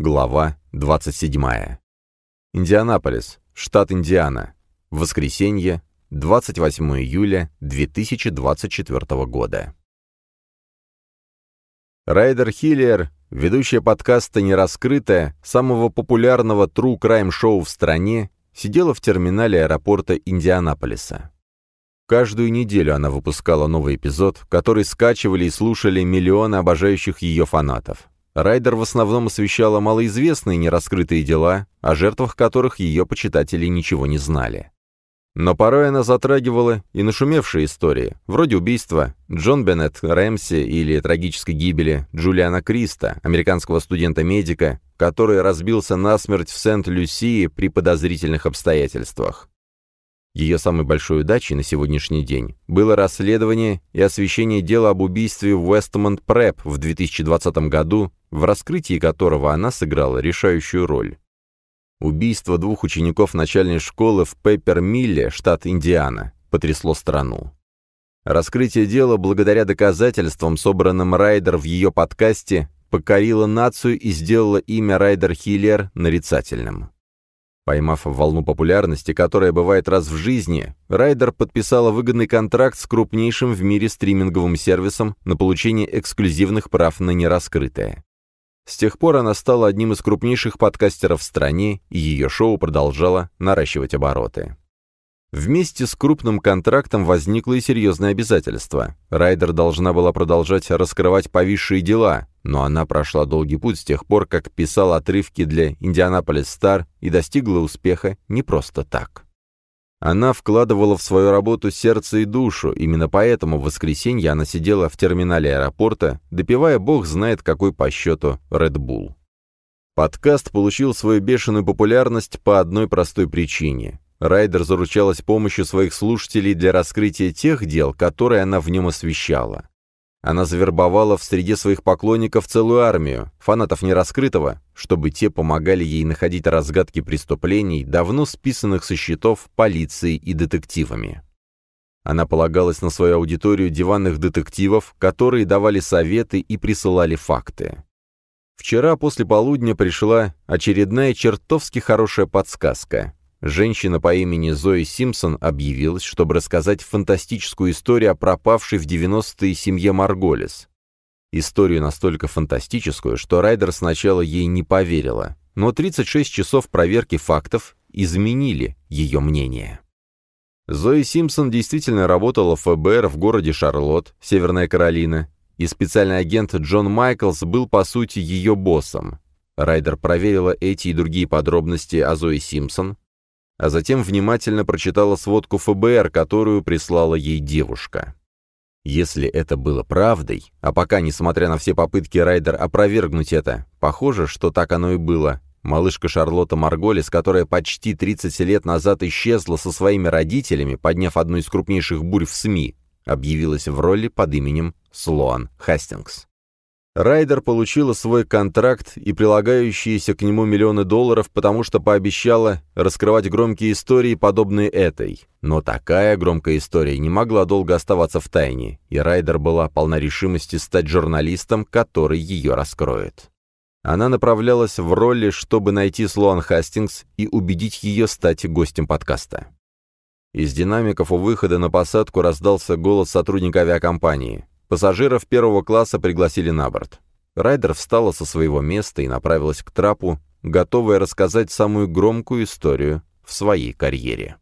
Глава 27. Индианаполис, штат Индиана. Воскресенье, 28 июля 2024 года. Райдер Хиллер, ведущая подкаста «Нераскрытая», самого популярного true crime шоу в стране, сидела в терминале аэропорта Индианаполиса. Каждую неделю она выпускала новый эпизод, который скачивали и слушали миллионы обожающих ее фанатов. Райдер в основном освещала малоизвестные нераскрытые дела, о жертвах которых ее почитатели ничего не знали. Но порой она затрагивала и нашумевшие истории, вроде убийства Джон Беннет Рэмси или трагической гибели Джулиана Криста, американского студента-медика, который разбился насмерть в Сент-Люсии при подозрительных обстоятельствах. Ее самой большой удачей на сегодняшний день было расследование и освещение дела об убийстве в Вестмонд Преп в 2020 году, в раскрытии которого она сыграла решающую роль. Убийство двух учеников начальной школы в Пеппер-Милле, штат Индиана, потрясло страну. Раскрытие дела, благодаря доказательствам, собранным Райдер в ее подкасте, покорило нацию и сделало имя Райдер Хиллер нарицательным. Поймав волну популярности, которая бывает раз в жизни, Райдер подписала выгодный контракт с крупнейшим в мире стриминговым сервисом на получение эксклюзивных прав на нераскрытое. С тех пор она стала одним из крупнейших подкастеров в стране, и ее шоу продолжало наращивать обороты. Вместе с крупным контрактом возникло и серьезное обязательство. Райдер должна была продолжать раскрывать повисшие дела, но она прошла долгий путь с тех пор, как писала отрывки для «Индианаполис Стар» и достигла успеха не просто так. Она вкладывала в свою работу сердце и душу, именно поэтому в воскресенье она сидела в терминале аэропорта, допивая бог знает какой по счету Red Bull. Подкаст получил свою бешеную популярность по одной простой причине. Райдер заручалась помощью своих слушателей для раскрытия тех дел, которые она в нем освещала. Она завербовала в среде своих поклонников целую армию, фанатов нераскрытого, чтобы те помогали ей находить разгадки преступлений, давно списанных со счетов полицией и детективами. Она полагалась на свою аудиторию диванных детективов, которые давали советы и присылали факты. Вчера после полудня пришла очередная чертовски хорошая подсказка. Женщина по имени Зои Симпсон объявилась, чтобы рассказать фантастическую историю о пропавшей в 90-е семье Марголис. Историю настолько фантастическую, что Райдер сначала ей не поверила, но 36 часов проверки фактов изменили ее мнение. Зои Симпсон действительно работала в ФБР в городе Шарлотт, Северная Каролина, и специальный агент Джон Майклс был, по сути, ее боссом. Райдер проверила эти и другие подробности о Зои Симпсон, а затем внимательно прочитала сводку ФБР, которую прислала ей девушка. Если это было правдой, а пока, несмотря на все попытки Райдер опровергнуть это, похоже, что так оно и было, малышка Шарлотта Марголис, которая почти 30 лет назад исчезла со своими родителями, подняв одну из крупнейших бурь в СМИ, объявилась в роли под именем Слоан Хастингс. Райдер получила свой контракт и прилагающиеся к нему миллионы долларов, потому что пообещала раскрывать громкие истории, подобные этой. Но такая громкая история не могла долго оставаться в тайне, и Райдер была полна решимости стать журналистом, который ее раскроет. Она направлялась в роли, чтобы найти Слоан Хастингс и убедить ее стать гостем подкаста. Из динамиков у выхода на посадку раздался голос сотрудника авиакомпании. Пассажиров первого класса пригласили на борт. Райдер встала со своего места и направилась к трапу, готовая рассказать самую громкую историю в своей карьере.